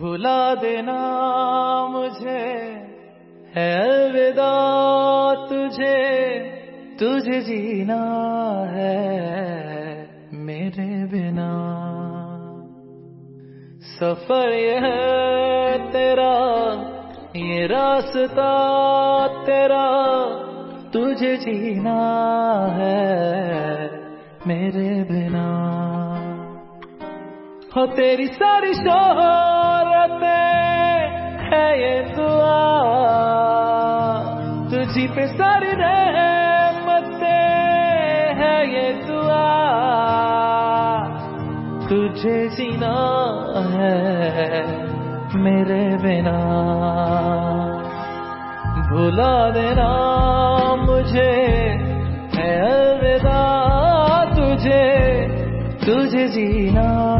भुला देना मुझे, है अलविदा तुझे तुझे जीना है मेरे बिना। सफ़र ये है तेरा, ये रास्ता तेरा, तुझे जीना है मेरे बिना। हो तेरी सारी शोहरतें है ये दुआ। तुझी पे सारी रहमतें है ये दुआ। तुझे जीना है मेरे बिना। भुला देना मुझे, है अलविदा तुझे। तुझे जीना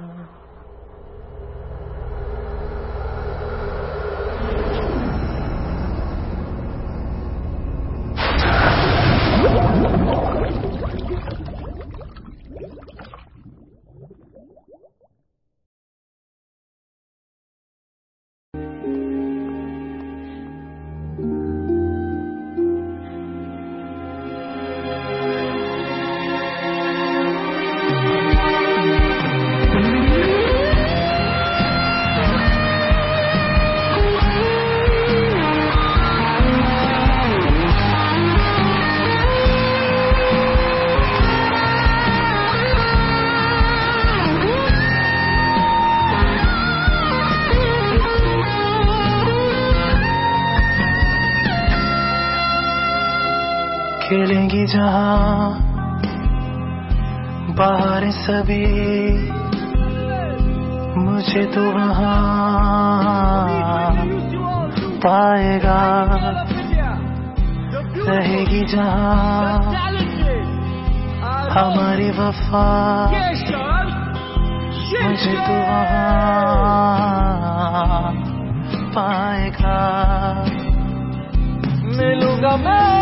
खेलेंगी जहाँ बाहर सभी। मुझे तो वहाँ पाएगा। रहेगी जहाँ हमारी वफा। मुझे तो वहाँ पाएगा। मिलूँगा मैं।